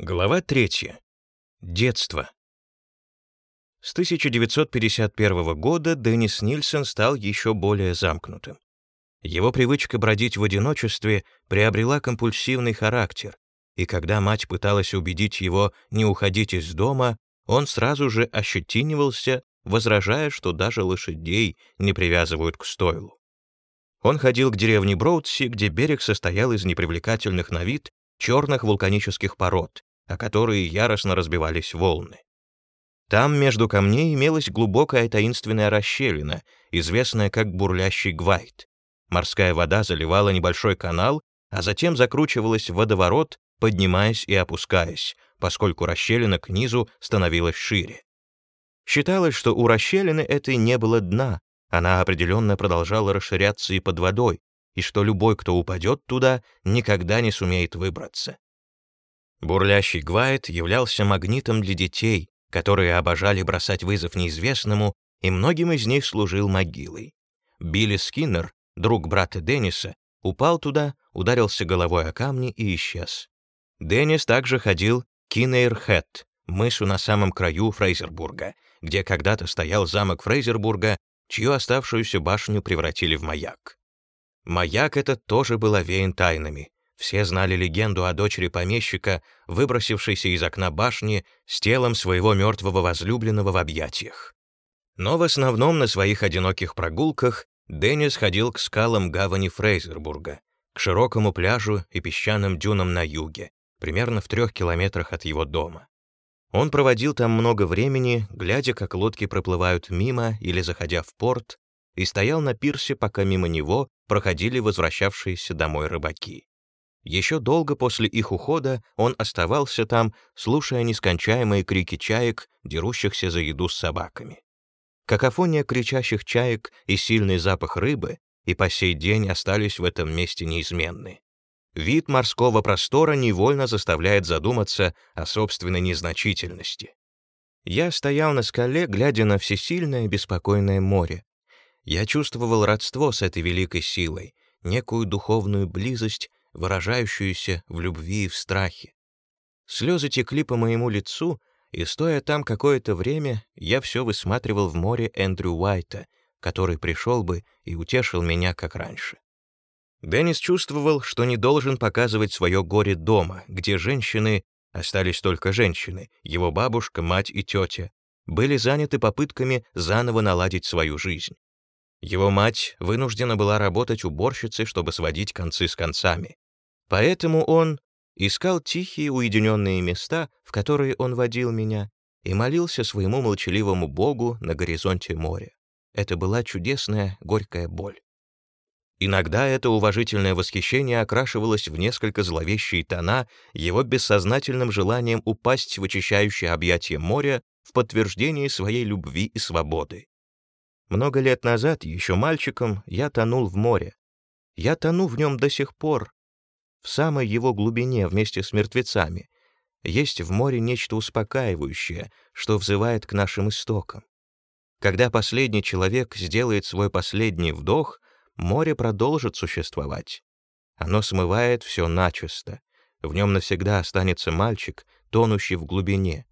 Глава 3. Детство. С 1951 года Деннис Нильсон стал еще более замкнутым. Его привычка бродить в одиночестве приобрела компульсивный характер, и когда мать пыталась убедить его не уходить из дома, он сразу же ощетинивался, возражая, что даже лошадей не привязывают к стойлу. Он ходил к деревне Броудси, где берег состоял из непривлекательных на вид черных вулканических пород, о которые яростно разбивались волны. Там между камней имелась глубокая таинственная расщелина, известная как бурлящий гвайт. Морская вода заливала небольшой канал, а затем закручивалась в водоворот, поднимаясь и опускаясь, поскольку расщелина к низу становилась шире. Считалось, что у расщелины этой не было дна, она определенно продолжала расширяться и под водой, и что любой, кто упадет туда, никогда не сумеет выбраться. Бурлящий Гвайт являлся магнитом для детей, которые обожали бросать вызов неизвестному, и многим из них служил могилой. Билли Скиннер, друг брата Денниса, упал туда, ударился головой о камни и исчез. Деннис также ходил к Кинейрхэт, мысу на самом краю Фрейзербурга, где когда-то стоял замок Фрейзербурга, чью оставшуюся башню превратили в маяк. Маяк этот тоже был овеян тайнами. Все знали легенду о дочери помещика, выбросившейся из окна башни с телом своего мертвого возлюбленного в объятиях. Но в основном на своих одиноких прогулках Деннис ходил к скалам гавани Фрейзербурга, к широкому пляжу и песчаным дюнам на юге, примерно в трех километрах от его дома. Он проводил там много времени, глядя, как лодки проплывают мимо или заходя в порт, и стоял на пирсе, пока мимо него проходили возвращавшиеся домой рыбаки. Еще долго после их ухода он оставался там, слушая нескончаемые крики чаек, дерущихся за еду с собаками. Какофония кричащих чаек и сильный запах рыбы и по сей день остались в этом месте неизменны. Вид морского простора невольно заставляет задуматься о собственной незначительности. Я стоял на скале, глядя на всесильное беспокойное море. Я чувствовал родство с этой великой силой, некую духовную близость, выражающуюся в любви и в страхе. Слезы текли по моему лицу, и, стоя там какое-то время, я все высматривал в море Эндрю Уайта, который пришел бы и утешил меня, как раньше. Деннис чувствовал, что не должен показывать свое горе дома, где женщины, остались только женщины, его бабушка, мать и тетя, были заняты попытками заново наладить свою жизнь. Его мать вынуждена была работать уборщицей, чтобы сводить концы с концами. Поэтому он искал тихие уединенные места, в которые он водил меня, и молился своему молчаливому Богу на горизонте моря. Это была чудесная горькая боль. Иногда это уважительное восхищение окрашивалось в несколько зловещие тона его бессознательным желанием упасть в очищающее объятие моря в подтверждении своей любви и свободы. Много лет назад, еще мальчиком, я тонул в море. Я тону в нем до сих пор, в самой его глубине вместе с мертвецами. Есть в море нечто успокаивающее, что взывает к нашим истокам. Когда последний человек сделает свой последний вдох, море продолжит существовать. Оно смывает все начисто. В нем навсегда останется мальчик, тонущий в глубине,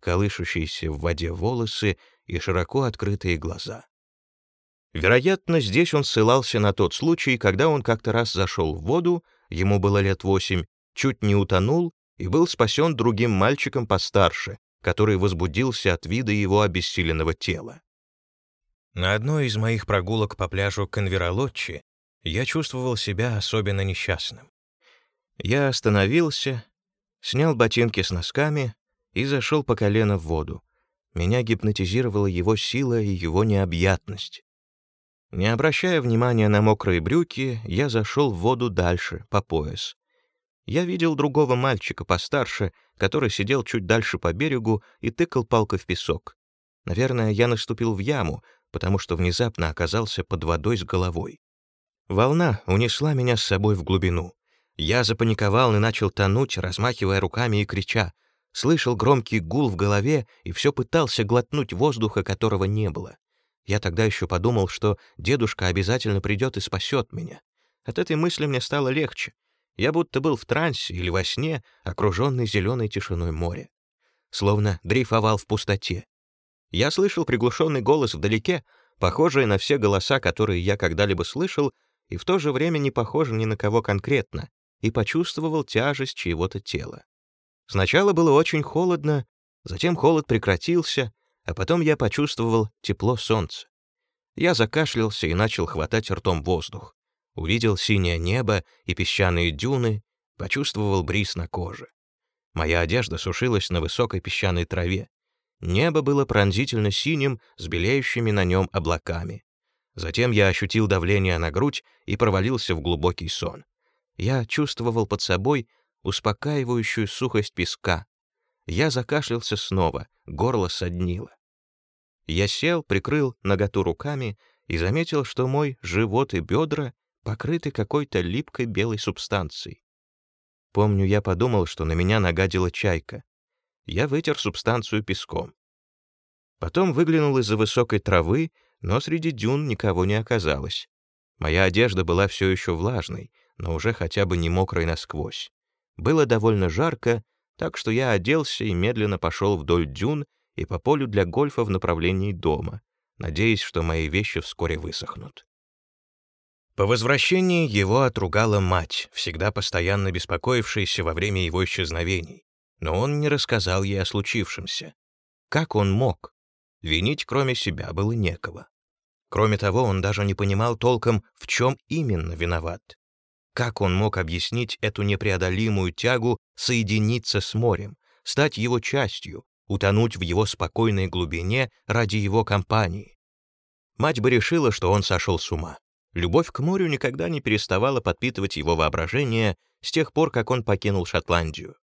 колышущийся в воде волосы и широко открытые глаза. Вероятно, здесь он ссылался на тот случай, когда он как-то раз зашел в воду, ему было лет восемь, чуть не утонул и был спасен другим мальчиком постарше, который возбудился от вида его обессиленного тела. На одной из моих прогулок по пляжу Конверолотчи я чувствовал себя особенно несчастным. Я остановился, снял ботинки с носками и зашел по колено в воду. Меня гипнотизировала его сила и его необъятность. Не обращая внимания на мокрые брюки, я зашел в воду дальше, по пояс. Я видел другого мальчика постарше, который сидел чуть дальше по берегу и тыкал палкой в песок. Наверное, я наступил в яму, потому что внезапно оказался под водой с головой. Волна унесла меня с собой в глубину. Я запаниковал и начал тонуть, размахивая руками и крича. Слышал громкий гул в голове и все пытался глотнуть воздуха, которого не было. Я тогда еще подумал, что дедушка обязательно придет и спасет меня. От этой мысли мне стало легче. Я будто был в трансе или во сне, окруженный зеленой тишиной моря. Словно дрейфовал в пустоте. Я слышал приглушенный голос вдалеке, похожий на все голоса, которые я когда-либо слышал, и в то же время не похожий ни на кого конкретно, и почувствовал тяжесть чьего-то тела. Сначала было очень холодно, затем холод прекратился, а потом я почувствовал тепло солнца. Я закашлялся и начал хватать ртом воздух. Увидел синее небо и песчаные дюны, почувствовал бриз на коже. Моя одежда сушилась на высокой песчаной траве. Небо было пронзительно синим, с белеющими на нем облаками. Затем я ощутил давление на грудь и провалился в глубокий сон. Я чувствовал под собой успокаивающую сухость песка. Я закашлялся снова, горло соднило. Я сел, прикрыл наготу руками и заметил, что мой живот и бедра покрыты какой-то липкой белой субстанцией. Помню, я подумал, что на меня нагадила чайка. Я вытер субстанцию песком. Потом выглянул из-за высокой травы, но среди дюн никого не оказалось. Моя одежда была все еще влажной, но уже хотя бы не мокрой насквозь. Было довольно жарко, так что я оделся и медленно пошел вдоль дюн и по полю для гольфа в направлении дома, надеясь, что мои вещи вскоре высохнут. По возвращении его отругала мать, всегда постоянно беспокоившаяся во время его исчезновений, но он не рассказал ей о случившемся. Как он мог? Винить кроме себя было некого. Кроме того, он даже не понимал толком, в чем именно виноват. Как он мог объяснить эту непреодолимую тягу соединиться с морем, стать его частью, утонуть в его спокойной глубине ради его компании. Мать бы решила, что он сошел с ума. Любовь к морю никогда не переставала подпитывать его воображение с тех пор, как он покинул Шотландию.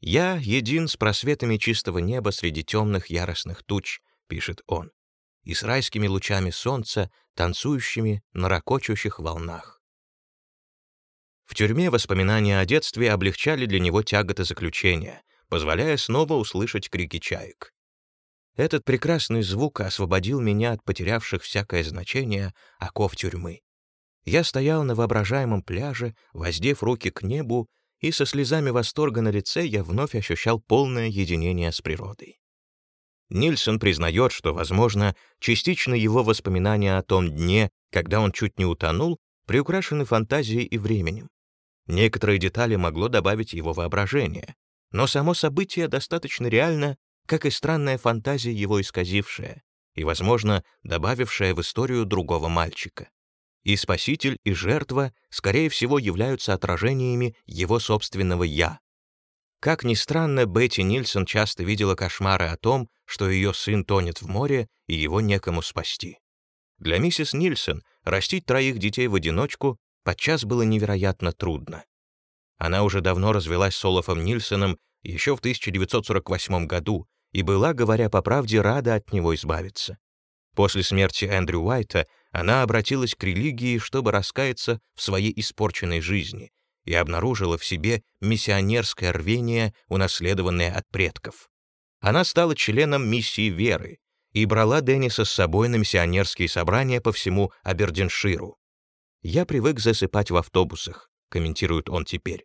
«Я един с просветами чистого неба среди темных яростных туч», — пишет он, «и с райскими лучами солнца, танцующими на ракочущих волнах». В тюрьме воспоминания о детстве облегчали для него тяготы заключения — позволяя снова услышать крики чаек. Этот прекрасный звук освободил меня от потерявших всякое значение оков тюрьмы. Я стоял на воображаемом пляже, воздев руки к небу, и со слезами восторга на лице я вновь ощущал полное единение с природой. Нильсон признает, что, возможно, частично его воспоминания о том дне, когда он чуть не утонул, приукрашены фантазией и временем. Некоторые детали могло добавить его воображение, но само событие достаточно реально, как и странная фантазия его исказившая и, возможно, добавившая в историю другого мальчика. И спаситель, и жертва, скорее всего, являются отражениями его собственного «я». Как ни странно, Бетти Нильсон часто видела кошмары о том, что ее сын тонет в море и его некому спасти. Для миссис Нильсон растить троих детей в одиночку подчас было невероятно трудно. Она уже давно развелась с Олафом Нильсоном еще в 1948 году и была, говоря по правде, рада от него избавиться. После смерти Эндрю Уайта она обратилась к религии, чтобы раскаяться в своей испорченной жизни, и обнаружила в себе миссионерское рвение, унаследованное от предков. Она стала членом миссии веры и брала Денниса с собой на миссионерские собрания по всему Абердинширу. «Я привык засыпать в автобусах», — комментирует он теперь.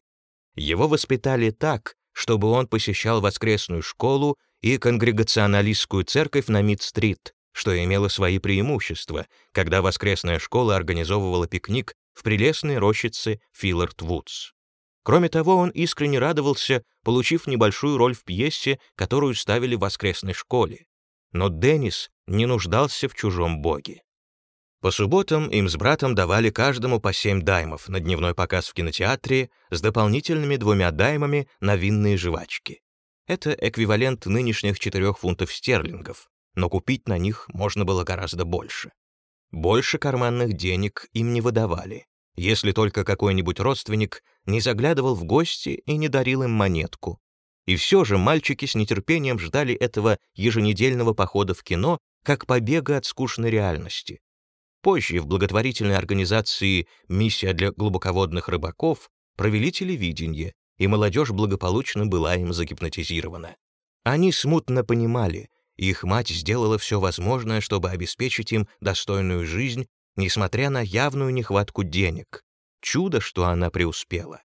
Его воспитали так, чтобы он посещал воскресную школу и конгрегационалистскую церковь на Мид-стрит, что имело свои преимущества, когда воскресная школа организовывала пикник в прелестной рощице Филлард-Вудс. Кроме того, он искренне радовался, получив небольшую роль в пьесе, которую ставили в воскресной школе. Но Деннис не нуждался в чужом боге. По субботам им с братом давали каждому по 7 даймов на дневной показ в кинотеатре с дополнительными двумя даймами на винные жвачки. Это эквивалент нынешних 4 фунтов стерлингов, но купить на них можно было гораздо больше. Больше карманных денег им не выдавали, если только какой-нибудь родственник не заглядывал в гости и не дарил им монетку. И все же мальчики с нетерпением ждали этого еженедельного похода в кино как побега от скучной реальности, Позже в благотворительной организации «Миссия для глубоководных рыбаков» провели телевидение, и молодежь благополучно была им загипнотизирована. Они смутно понимали, их мать сделала все возможное, чтобы обеспечить им достойную жизнь, несмотря на явную нехватку денег. Чудо, что она преуспела.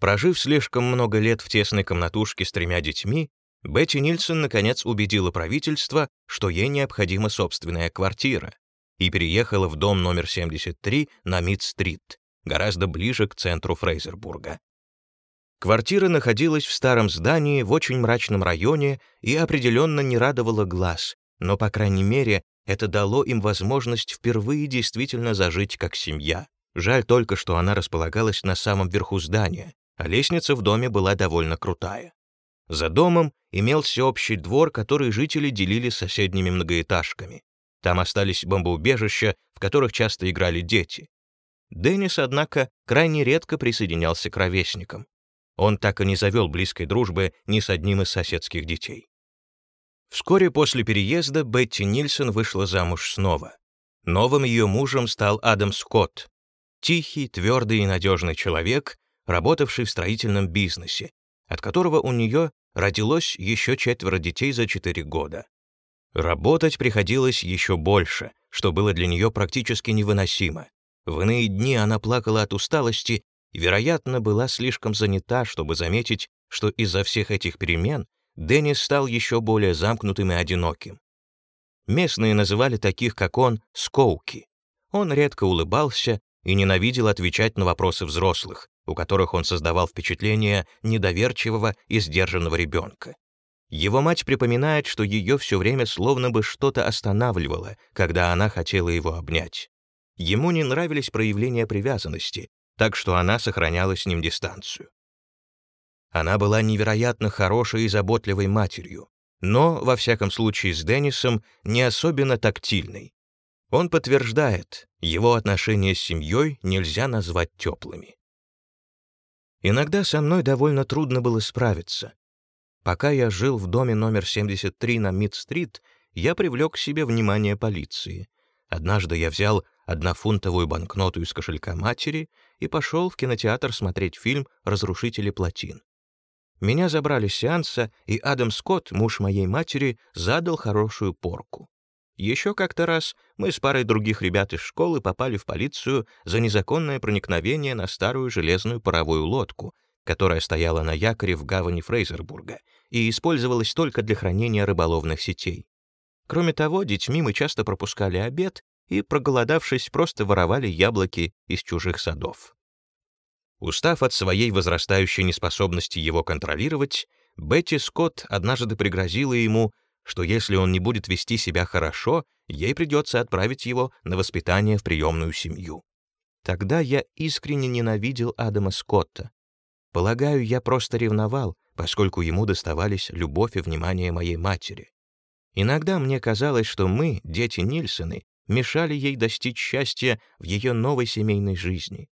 Прожив слишком много лет в тесной комнатушке с тремя детьми, Бетти Нильсон наконец убедила правительство, что ей необходима собственная квартира, и переехала в дом номер 73 на Мид-стрит, гораздо ближе к центру Фрейзербурга. Квартира находилась в старом здании в очень мрачном районе и определенно не радовала глаз, но, по крайней мере, это дало им возможность впервые действительно зажить как семья. Жаль только, что она располагалась на самом верху здания, а лестница в доме была довольно крутая. За домом имелся общий двор, который жители делили с соседними многоэтажками. Там остались бомбоубежища, в которых часто играли дети. Деннис, однако, крайне редко присоединялся к ровесникам. Он так и не завел близкой дружбы ни с одним из соседских детей. Вскоре после переезда Бетти Нильсон вышла замуж снова. Новым ее мужем стал Адам Скотт, тихий, твердый и надежный человек, работавший в строительном бизнесе, от которого у нее родилось еще четверо детей за четыре года. Работать приходилось еще больше, что было для нее практически невыносимо. В иные дни она плакала от усталости и, вероятно, была слишком занята, чтобы заметить, что из-за всех этих перемен Деннис стал еще более замкнутым и одиноким. Местные называли таких, как он, скоуки. Он редко улыбался и ненавидел отвечать на вопросы взрослых, у которых он создавал впечатление недоверчивого и сдержанного ребенка. Его мать припоминает, что ее все время словно бы что-то останавливало, когда она хотела его обнять. Ему не нравились проявления привязанности, так что она сохраняла с ним дистанцию. Она была невероятно хорошей и заботливой матерью, но, во всяком случае с Деннисом, не особенно тактильной. Он подтверждает, его отношения с семьей нельзя назвать теплыми. Иногда со мной довольно трудно было справиться. Пока я жил в доме номер 73 на Мид-стрит, я привлек к себе внимание полиции. Однажды я взял однофунтовую банкноту из кошелька матери и пошел в кинотеатр смотреть фильм «Разрушители плотин». Меня забрали с сеанса, и Адам Скотт, муж моей матери, задал хорошую порку. Еще как-то раз мы с парой других ребят из школы попали в полицию за незаконное проникновение на старую железную паровую лодку, которая стояла на якоре в гавани Фрейзербурга и использовалась только для хранения рыболовных сетей. Кроме того, детьми мы часто пропускали обед и, проголодавшись, просто воровали яблоки из чужих садов. Устав от своей возрастающей неспособности его контролировать, Бетти Скотт однажды пригрозила ему, что если он не будет вести себя хорошо, ей придется отправить его на воспитание в приемную семью. Тогда я искренне ненавидел Адама Скотта. Полагаю, я просто ревновал, поскольку ему доставались любовь и внимание моей матери. Иногда мне казалось, что мы, дети Нильсоны, мешали ей достичь счастья в ее новой семейной жизни.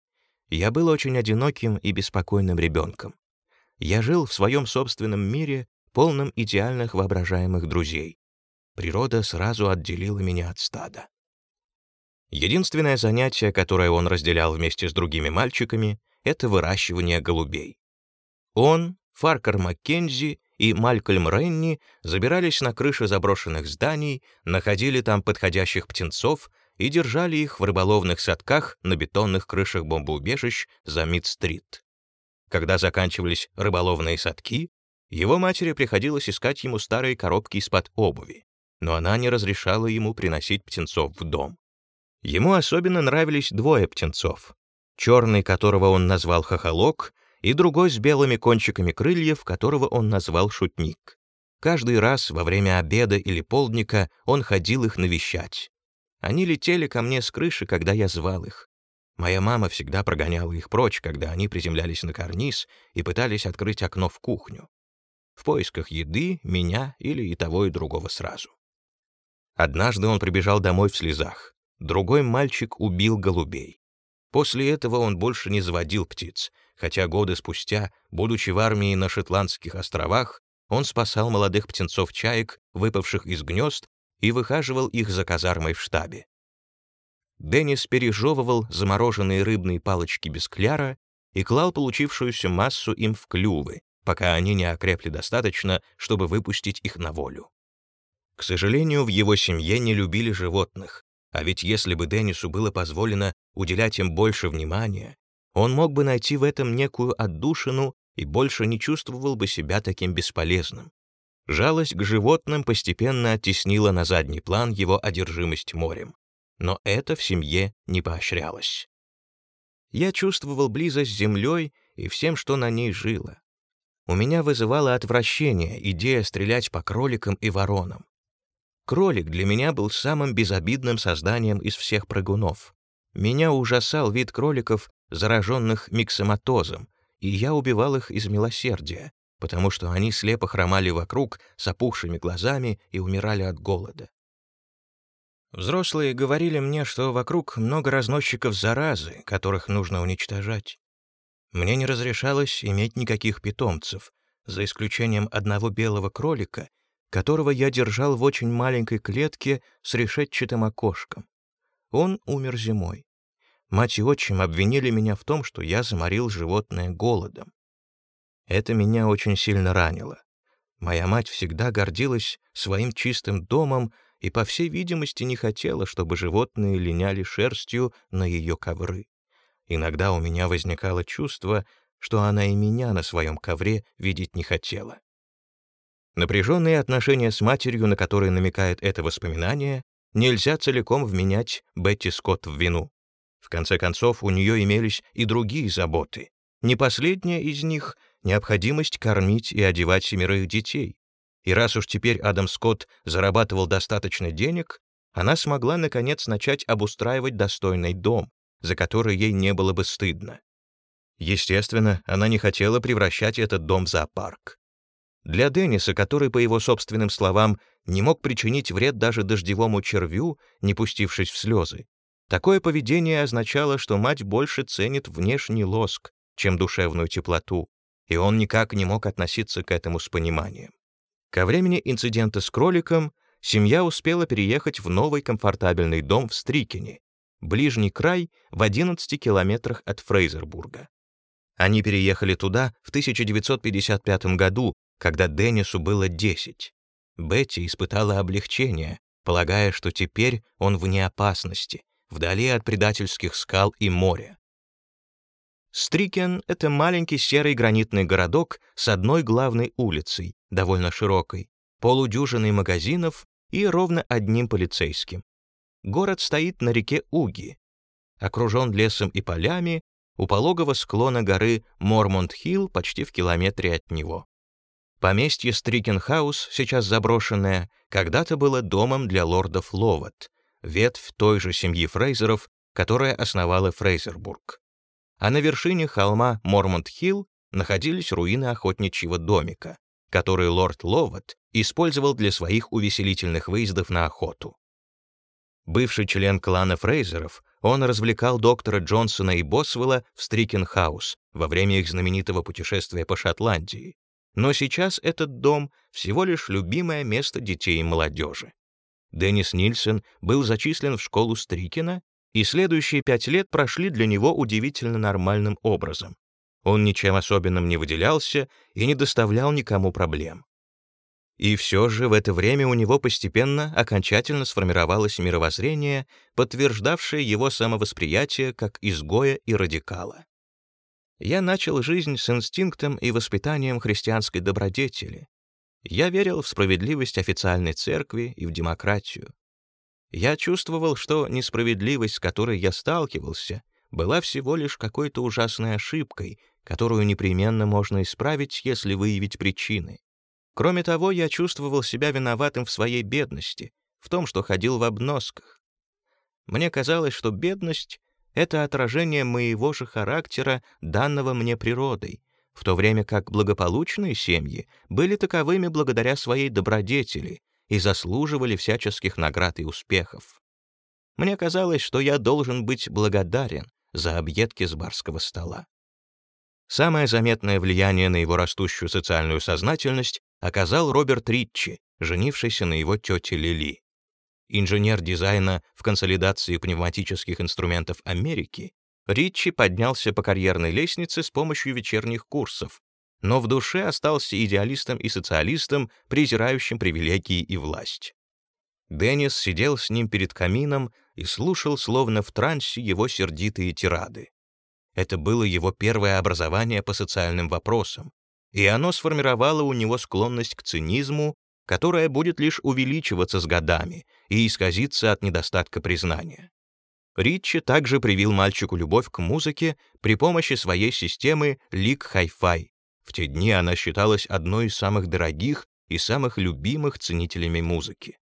Я был очень одиноким и беспокойным ребенком. Я жил в своем собственном мире полном идеальных воображаемых друзей. Природа сразу отделила меня от стада. Единственное занятие, которое он разделял вместе с другими мальчиками, это выращивание голубей. Он, Фаркер Маккензи и Малькольм Ренни забирались на крыши заброшенных зданий, находили там подходящих птенцов и держали их в рыболовных садках на бетонных крышах бомбоубежищ за Мид-стрит. Когда заканчивались рыболовные садки, его матери приходилось искать ему старые коробки из-под обуви, но она не разрешала ему приносить птенцов в дом. Ему особенно нравились двое птенцов. Черный, которого он назвал хохолок, и другой с белыми кончиками крыльев, которого он назвал шутник. Каждый раз во время обеда или полдника он ходил их навещать. Они летели ко мне с крыши, когда я звал их. Моя мама всегда прогоняла их прочь, когда они приземлялись на карниз и пытались открыть окно в кухню в поисках еды, меня или и того, и другого сразу. Однажды он прибежал домой в слезах. Другой мальчик убил голубей. После этого он больше не заводил птиц, хотя годы спустя, будучи в армии на Шотландских островах, он спасал молодых птенцов-чаек, выпавших из гнезд, и выхаживал их за казармой в штабе. Деннис пережевывал замороженные рыбные палочки без кляра и клал получившуюся массу им в клювы, пока они не окрепли достаточно, чтобы выпустить их на волю. К сожалению, в его семье не любили животных, а ведь если бы Деннису было позволено уделять им больше внимания, Он мог бы найти в этом некую отдушину и больше не чувствовал бы себя таким бесполезным. Жалость к животным постепенно оттеснила на задний план его одержимость морем. Но это в семье не поощрялось. Я чувствовал близость с землей и всем, что на ней жило. У меня вызывало отвращение идея стрелять по кроликам и воронам. Кролик для меня был самым безобидным созданием из всех прыгунов. Меня ужасал вид кроликов, зараженных миксоматозом, и я убивал их из милосердия, потому что они слепо хромали вокруг с опухшими глазами и умирали от голода. Взрослые говорили мне, что вокруг много разносчиков заразы, которых нужно уничтожать. Мне не разрешалось иметь никаких питомцев, за исключением одного белого кролика, которого я держал в очень маленькой клетке с решетчатым окошком. Он умер зимой. Мать и отчим обвинили меня в том, что я заморил животное голодом. Это меня очень сильно ранило. Моя мать всегда гордилась своим чистым домом и, по всей видимости, не хотела, чтобы животные линяли шерстью на ее ковры. Иногда у меня возникало чувство, что она и меня на своем ковре видеть не хотела. Напряженные отношения с матерью, на которые намекает это воспоминание, нельзя целиком вменять Бетти Скотт в вину. В конце концов, у нее имелись и другие заботы. Не последняя из них — необходимость кормить и одевать семерых детей. И раз уж теперь Адам Скотт зарабатывал достаточно денег, она смогла, наконец, начать обустраивать достойный дом, за который ей не было бы стыдно. Естественно, она не хотела превращать этот дом в зоопарк. Для Денниса, который, по его собственным словам, не мог причинить вред даже дождевому червю, не пустившись в слезы, такое поведение означало, что мать больше ценит внешний лоск, чем душевную теплоту, и он никак не мог относиться к этому с пониманием. Ко времени инцидента с кроликом семья успела переехать в новый комфортабельный дом в Стрикене, ближний край в 11 километрах от Фрейзербурга. Они переехали туда в 1955 году, когда Деннису было 10. Бетти испытала облегчение, полагая, что теперь он вне опасности, вдали от предательских скал и моря. Стрикен — это маленький серый гранитный городок с одной главной улицей, довольно широкой, полудюжиной магазинов и ровно одним полицейским. Город стоит на реке Уги, окружен лесом и полями, у пологого склона горы Мормонт-Хилл почти в километре от него. Поместье Стрикенхаус, сейчас заброшенное, когда-то было домом для лордов Ловат, ветвь той же семьи Фрейзеров, которая основала Фрейзербург а на вершине холма Мормонт-Хилл находились руины охотничьего домика, который лорд Ловат использовал для своих увеселительных выездов на охоту. Бывший член клана Фрейзеров, он развлекал доктора Джонсона и Босвелла в Стрикенхаус во время их знаменитого путешествия по Шотландии. Но сейчас этот дом — всего лишь любимое место детей и молодежи. Деннис Нильсон был зачислен в школу Стрикена и следующие пять лет прошли для него удивительно нормальным образом. Он ничем особенным не выделялся и не доставлял никому проблем. И все же в это время у него постепенно окончательно сформировалось мировоззрение, подтверждавшее его самовосприятие как изгоя и радикала. Я начал жизнь с инстинктом и воспитанием христианской добродетели. Я верил в справедливость официальной церкви и в демократию. Я чувствовал, что несправедливость, с которой я сталкивался, была всего лишь какой-то ужасной ошибкой, которую непременно можно исправить, если выявить причины. Кроме того, я чувствовал себя виноватым в своей бедности, в том, что ходил в обносках. Мне казалось, что бедность — это отражение моего же характера, данного мне природой, в то время как благополучные семьи были таковыми благодаря своей добродетели, и заслуживали всяческих наград и успехов. Мне казалось, что я должен быть благодарен за объедки с барского стола. Самое заметное влияние на его растущую социальную сознательность оказал Роберт Ритчи, женившийся на его тете Лили. Инженер дизайна в консолидации пневматических инструментов Америки, Ритчи поднялся по карьерной лестнице с помощью вечерних курсов, но в душе остался идеалистом и социалистом, презирающим привилегии и власть. Деннис сидел с ним перед камином и слушал, словно в трансе, его сердитые тирады. Это было его первое образование по социальным вопросам, и оно сформировало у него склонность к цинизму, которая будет лишь увеличиваться с годами и исказиться от недостатка признания. Ричи также привил мальчику любовь к музыке при помощи своей системы League Hi-Fi. В те дни она считалась одной из самых дорогих и самых любимых ценителями музыки.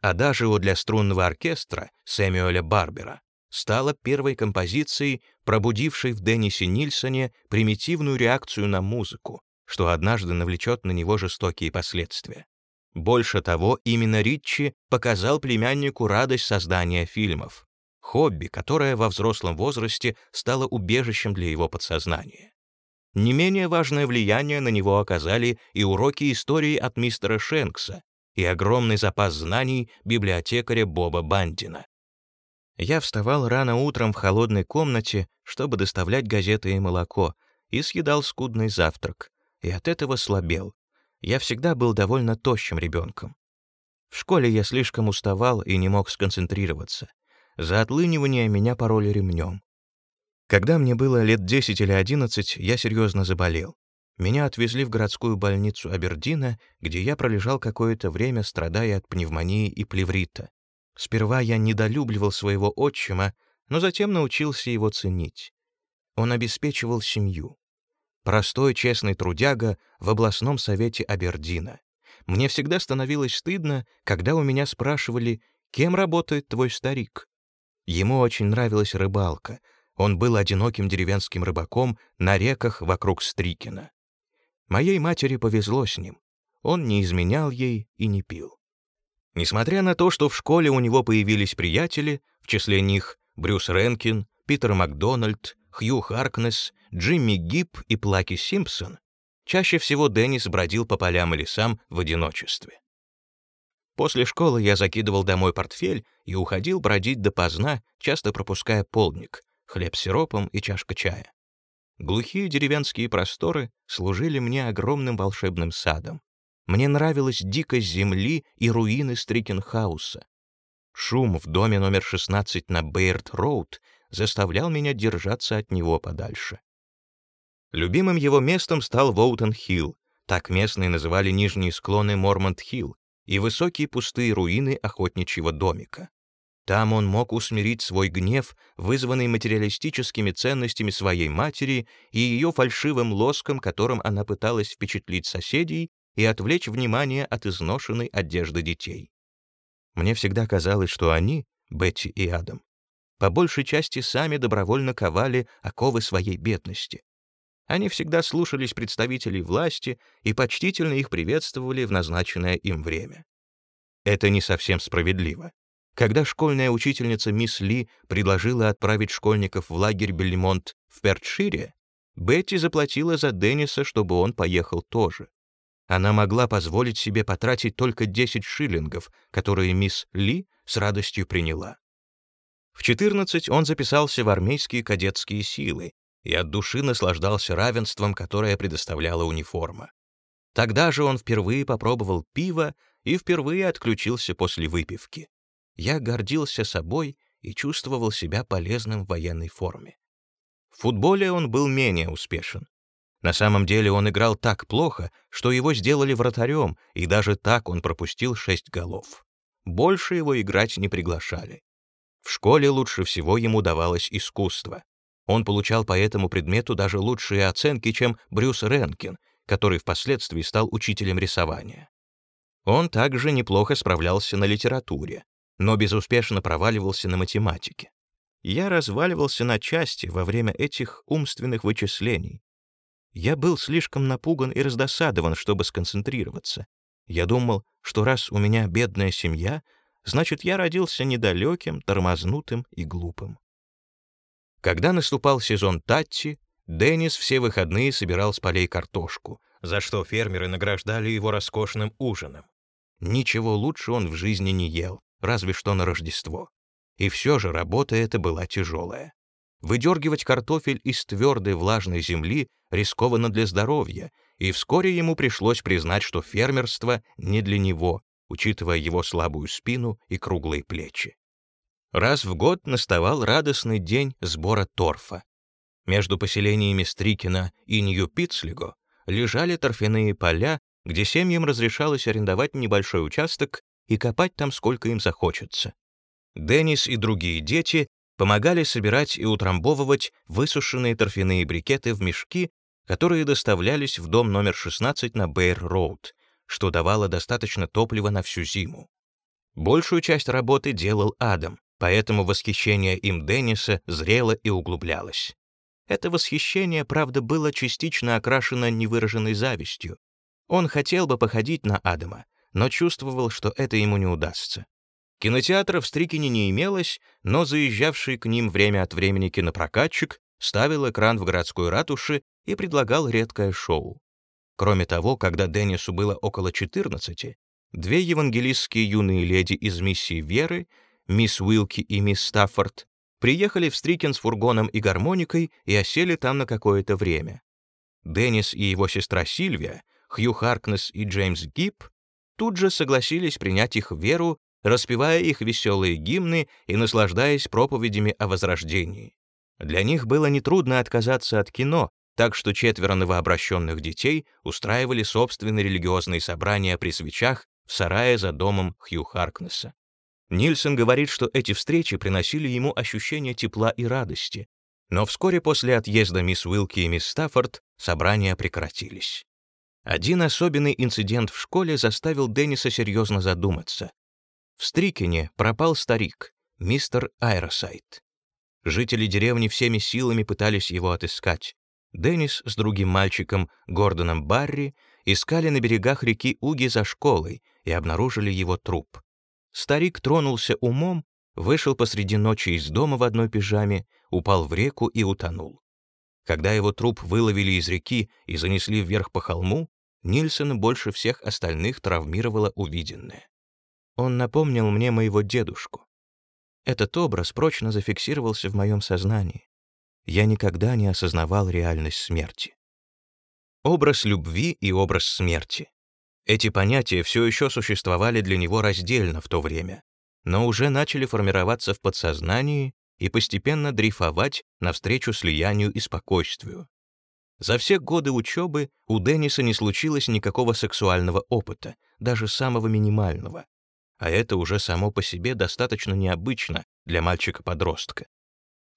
Адажио для струнного оркестра Сэмюэля Барбера стала первой композицией, пробудившей в Деннисе Нильсоне примитивную реакцию на музыку, что однажды навлечет на него жестокие последствия. Больше того, именно Риччи показал племяннику радость создания фильмов, хобби, которое во взрослом возрасте стало убежищем для его подсознания. Не менее важное влияние на него оказали и уроки истории от мистера Шенкса, и огромный запас знаний библиотекаря Боба Бандина. Я вставал рано утром в холодной комнате, чтобы доставлять газеты и молоко, и съедал скудный завтрак, и от этого слабел. Я всегда был довольно тощим ребенком. В школе я слишком уставал и не мог сконцентрироваться. За отлынивание меня пороли ремнем. Когда мне было лет 10 или 11, я серьезно заболел. Меня отвезли в городскую больницу Абердина, где я пролежал какое-то время, страдая от пневмонии и плеврита. Сперва я недолюбливал своего отчима, но затем научился его ценить. Он обеспечивал семью. Простой, честный трудяга в областном совете Абердина. Мне всегда становилось стыдно, когда у меня спрашивали, кем работает твой старик. Ему очень нравилась рыбалка. Он был одиноким деревенским рыбаком на реках вокруг Стрикина. Моей матери повезло с ним. Он не изменял ей и не пил. Несмотря на то, что в школе у него появились приятели, в числе них Брюс Ренкин, Питер Макдональд, Хью Харкнес, Джимми Гиб и Плаки Симпсон, чаще всего Деннис бродил по полям и лесам в одиночестве. После школы я закидывал домой портфель и уходил бродить допоздна, часто пропуская полдник, хлеб с сиропом и чашка чая. Глухие деревенские просторы служили мне огромным волшебным садом. Мне нравилась дикость земли и руины Стрикенхауса. Шум в доме номер 16 на Бейрд-Роуд заставлял меня держаться от него подальше. Любимым его местом стал Воутон-Хилл, так местные называли нижние склоны Мормонт-Хилл, и высокие пустые руины охотничьего домика. Там он мог усмирить свой гнев, вызванный материалистическими ценностями своей матери и ее фальшивым лоском, которым она пыталась впечатлить соседей и отвлечь внимание от изношенной одежды детей. Мне всегда казалось, что они, Бетти и Адам, по большей части сами добровольно ковали оковы своей бедности. Они всегда слушались представителей власти и почтительно их приветствовали в назначенное им время. Это не совсем справедливо. Когда школьная учительница мисс Ли предложила отправить школьников в лагерь Бельмонт в Пертшире, Бетти заплатила за Денниса, чтобы он поехал тоже. Она могла позволить себе потратить только 10 шиллингов, которые мисс Ли с радостью приняла. В 14 он записался в армейские кадетские силы и от души наслаждался равенством, которое предоставляла униформа. Тогда же он впервые попробовал пиво и впервые отключился после выпивки. Я гордился собой и чувствовал себя полезным в военной форме. В футболе он был менее успешен. На самом деле он играл так плохо, что его сделали вратарем, и даже так он пропустил шесть голов. Больше его играть не приглашали. В школе лучше всего ему давалось искусство. Он получал по этому предмету даже лучшие оценки, чем Брюс Ренкин, который впоследствии стал учителем рисования. Он также неплохо справлялся на литературе, но безуспешно проваливался на математике. Я разваливался на части во время этих умственных вычислений. Я был слишком напуган и раздосадован, чтобы сконцентрироваться. Я думал, что раз у меня бедная семья, значит, я родился недалеким, тормознутым и глупым. Когда наступал сезон Татти, Деннис все выходные собирал с полей картошку, за что фермеры награждали его роскошным ужином. Ничего лучше он в жизни не ел, разве что на Рождество. И все же работа эта была тяжелая. Выдергивать картофель из твердой влажной земли рискованно для здоровья, и вскоре ему пришлось признать, что фермерство не для него, учитывая его слабую спину и круглые плечи. Раз в год наставал радостный день сбора торфа. Между поселениями Стрикина и Нью-Питслиго лежали торфяные поля, где семьям разрешалось арендовать небольшой участок и копать там сколько им захочется. Деннис и другие дети помогали собирать и утрамбовывать высушенные торфяные брикеты в мешки, которые доставлялись в дом номер 16 на Бейрд-Роуд, что давало достаточно топлива на всю зиму. Большую часть работы делал Адам, поэтому восхищение им Денниса зрело и углублялось. Это восхищение, правда, было частично окрашено невыраженной завистью. Он хотел бы походить на Адама, но чувствовал, что это ему не удастся. Кинотеатра в Стрикине не имелось, но заезжавший к ним время от времени кинопрокатчик ставил экран в городской ратуше и предлагал редкое шоу. Кроме того, когда Деннису было около 14, две евангелистские юные леди из миссии Веры, мисс Уилки и мисс Стаффорд, приехали в Стрикин с фургоном и гармоникой и осели там на какое-то время. Деннис и его сестра Сильвия, Хью Харкнес и Джеймс Гиб тут же согласились принять их веру, распевая их веселые гимны и наслаждаясь проповедями о возрождении. Для них было нетрудно отказаться от кино, так что четверо новообращенных детей устраивали собственные религиозные собрания при свечах в сарае за домом Хью Харкнесса. Нильсон говорит, что эти встречи приносили ему ощущение тепла и радости, но вскоре после отъезда мисс Уилки и мисс Стаффорд собрания прекратились. Один особенный инцидент в школе заставил Денниса серьезно задуматься. В Стрикене пропал старик, мистер Айросайт. Жители деревни всеми силами пытались его отыскать. Деннис с другим мальчиком, Гордоном Барри, искали на берегах реки Уги за школой и обнаружили его труп. Старик тронулся умом, вышел посреди ночи из дома в одной пижаме, упал в реку и утонул. Когда его труп выловили из реки и занесли вверх по холму, Нильсона больше всех остальных травмировало увиденное. Он напомнил мне моего дедушку. Этот образ прочно зафиксировался в моем сознании я никогда не осознавал реальность смерти. Образ любви и образ смерти. Эти понятия все еще существовали для него раздельно в то время, но уже начали формироваться в подсознании и постепенно дрейфовать навстречу слиянию и спокойствию. За все годы учебы у Денниса не случилось никакого сексуального опыта, даже самого минимального. А это уже само по себе достаточно необычно для мальчика-подростка.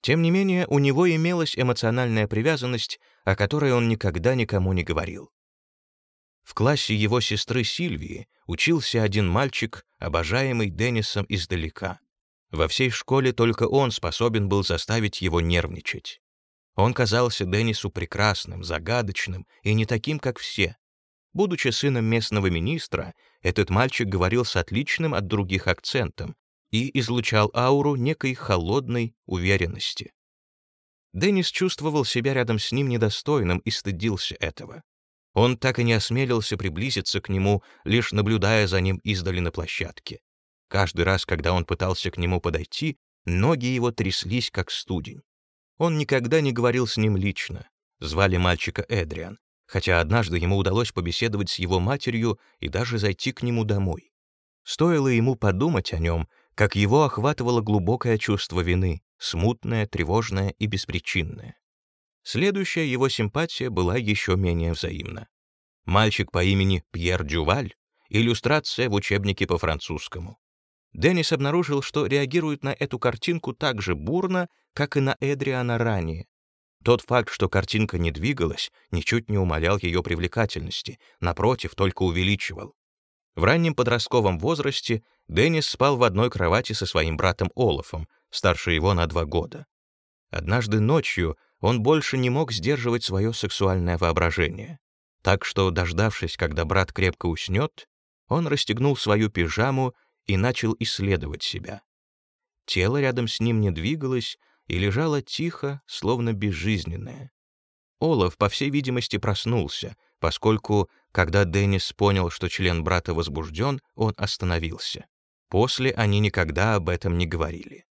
Тем не менее, у него имелась эмоциональная привязанность, о которой он никогда никому не говорил. В классе его сестры Сильвии учился один мальчик, обожаемый Деннисом издалека. Во всей школе только он способен был заставить его нервничать. Он казался Деннису прекрасным, загадочным и не таким, как все. Будучи сыном местного министра, этот мальчик говорил с отличным от других акцентом, и излучал ауру некой холодной уверенности. Деннис чувствовал себя рядом с ним недостойным и стыдился этого. Он так и не осмелился приблизиться к нему, лишь наблюдая за ним издали на площадке. Каждый раз, когда он пытался к нему подойти, ноги его тряслись, как студень. Он никогда не говорил с ним лично. Звали мальчика Эдриан, хотя однажды ему удалось побеседовать с его матерью и даже зайти к нему домой. Стоило ему подумать о нем, как его охватывало глубокое чувство вины, смутное, тревожное и беспричинное. Следующая его симпатия была еще менее взаимна. Мальчик по имени Пьер Дюваль, иллюстрация в учебнике по французскому. Деннис обнаружил, что реагирует на эту картинку так же бурно, как и на Эдриана ранее. Тот факт, что картинка не двигалась, ничуть не умалял ее привлекательности, напротив, только увеличивал. В раннем подростковом возрасте Деннис спал в одной кровати со своим братом Олафом, старше его на два года. Однажды ночью он больше не мог сдерживать свое сексуальное воображение. Так что, дождавшись, когда брат крепко уснет, он расстегнул свою пижаму и начал исследовать себя. Тело рядом с ним не двигалось и лежало тихо, словно безжизненное. Олаф, по всей видимости, проснулся, поскольку, когда Деннис понял, что член брата возбужден, он остановился. После они никогда об этом не говорили.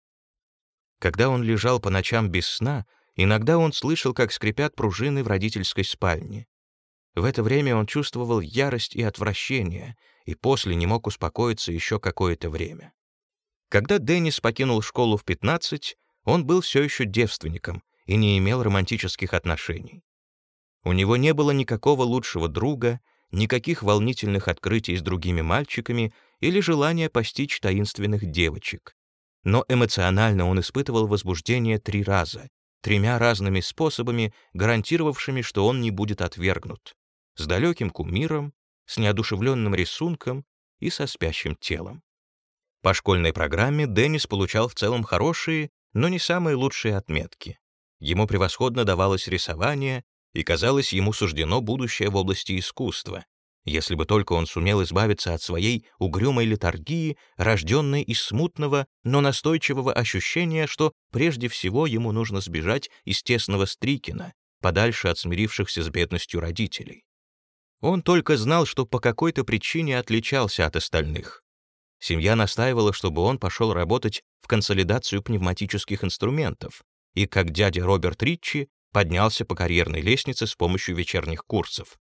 Когда он лежал по ночам без сна, иногда он слышал, как скрипят пружины в родительской спальне. В это время он чувствовал ярость и отвращение, и после не мог успокоиться еще какое-то время. Когда Деннис покинул школу в 15, он был все еще девственником и не имел романтических отношений. У него не было никакого лучшего друга, никаких волнительных открытий с другими мальчиками или желания постичь таинственных девочек. Но эмоционально он испытывал возбуждение три раза, тремя разными способами, гарантировавшими, что он не будет отвергнут. С далеким кумиром, с неодушевленным рисунком и со спящим телом. По школьной программе Деннис получал в целом хорошие, но не самые лучшие отметки. Ему превосходно давалось рисование, и казалось, ему суждено будущее в области искусства, если бы только он сумел избавиться от своей угрюмой литургии, рожденной из смутного, но настойчивого ощущения, что прежде всего ему нужно сбежать из тесного Стрикина, подальше от смирившихся с бедностью родителей. Он только знал, что по какой-то причине отличался от остальных. Семья настаивала, чтобы он пошел работать в консолидацию пневматических инструментов, и, как дядя Роберт Риччи, поднялся по карьерной лестнице с помощью вечерних курсов.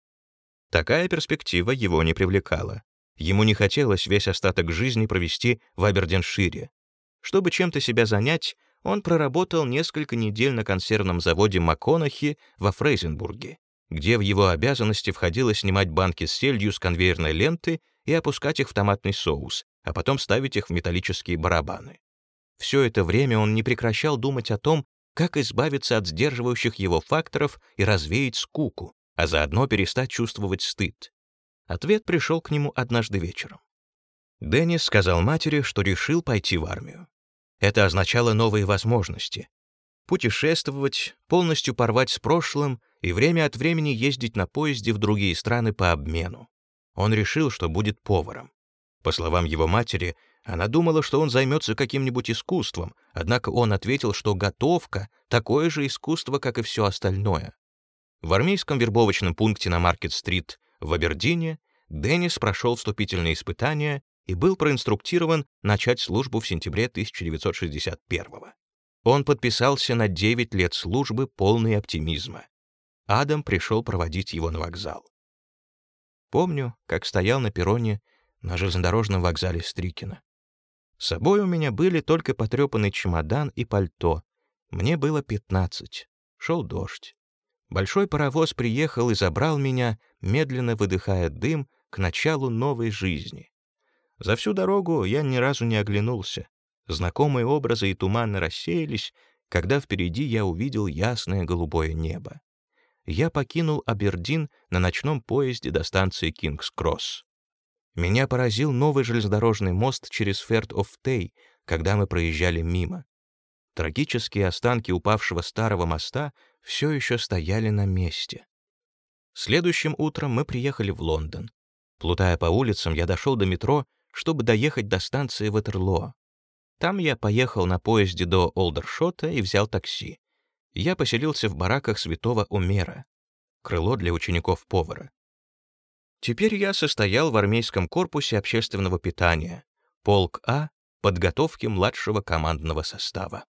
Такая перспектива его не привлекала. Ему не хотелось весь остаток жизни провести в Аберденшире. Чтобы чем-то себя занять, он проработал несколько недель на консервном заводе МакКонахи во Фрейзенбурге, где в его обязанности входило снимать банки с сельдью с конвейерной ленты и опускать их в томатный соус, а потом ставить их в металлические барабаны. Все это время он не прекращал думать о том, как избавиться от сдерживающих его факторов и развеять скуку, а заодно перестать чувствовать стыд. Ответ пришел к нему однажды вечером. Деннис сказал матери, что решил пойти в армию. Это означало новые возможности. Путешествовать, полностью порвать с прошлым и время от времени ездить на поезде в другие страны по обмену. Он решил, что будет поваром. По словам его матери, она думала, что он займется каким-нибудь искусством, однако он ответил, что готовка — такое же искусство, как и все остальное. В армейском вербовочном пункте на Маркет-стрит в Абердине Деннис прошел вступительные испытания и был проинструктирован начать службу в сентябре 1961 -го. Он подписался на 9 лет службы полной оптимизма. Адам пришел проводить его на вокзал. Помню, как стоял на перроне на железнодорожном вокзале Стрикина. С собой у меня были только потрепанный чемодан и пальто. Мне было 15. Шел дождь. Большой паровоз приехал и забрал меня, медленно выдыхая дым, к началу новой жизни. За всю дорогу я ни разу не оглянулся. Знакомые образы и туманы рассеялись, когда впереди я увидел ясное голубое небо. Я покинул Абердин на ночном поезде до станции Кингс-Кросс. Меня поразил новый железнодорожный мост через Ферт-оф-Тей, когда мы проезжали мимо. Трагические останки упавшего старого моста все еще стояли на месте. Следующим утром мы приехали в Лондон. Плутая по улицам, я дошел до метро, чтобы доехать до станции Ватерлоо. Там я поехал на поезде до Олдершота и взял такси. Я поселился в бараках святого Умера, крыло для учеников повара. Теперь я состоял в армейском корпусе общественного питания, полк А, подготовки младшего командного состава.